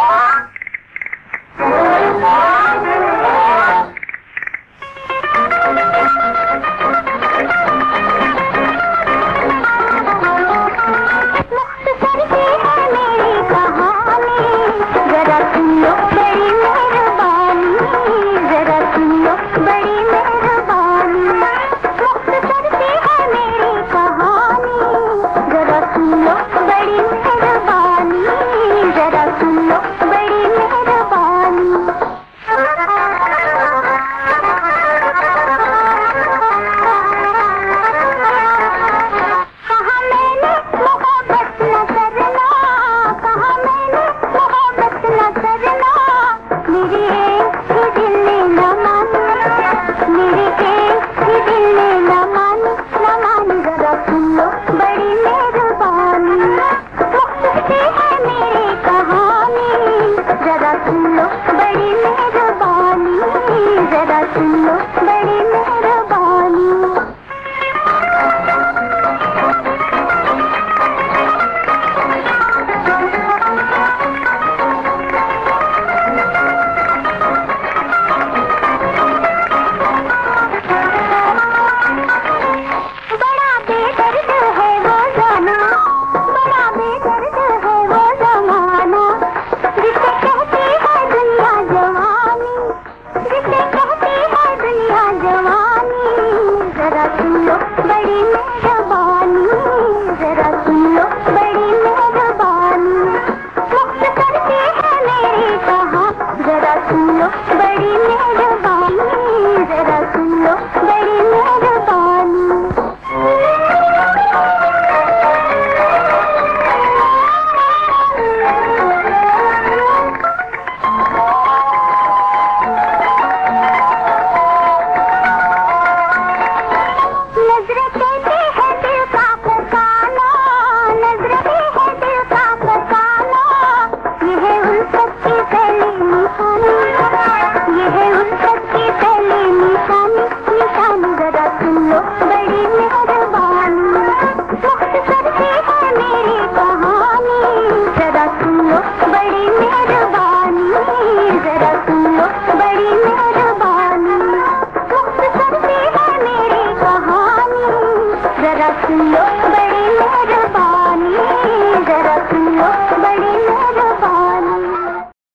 Yeah. No, No.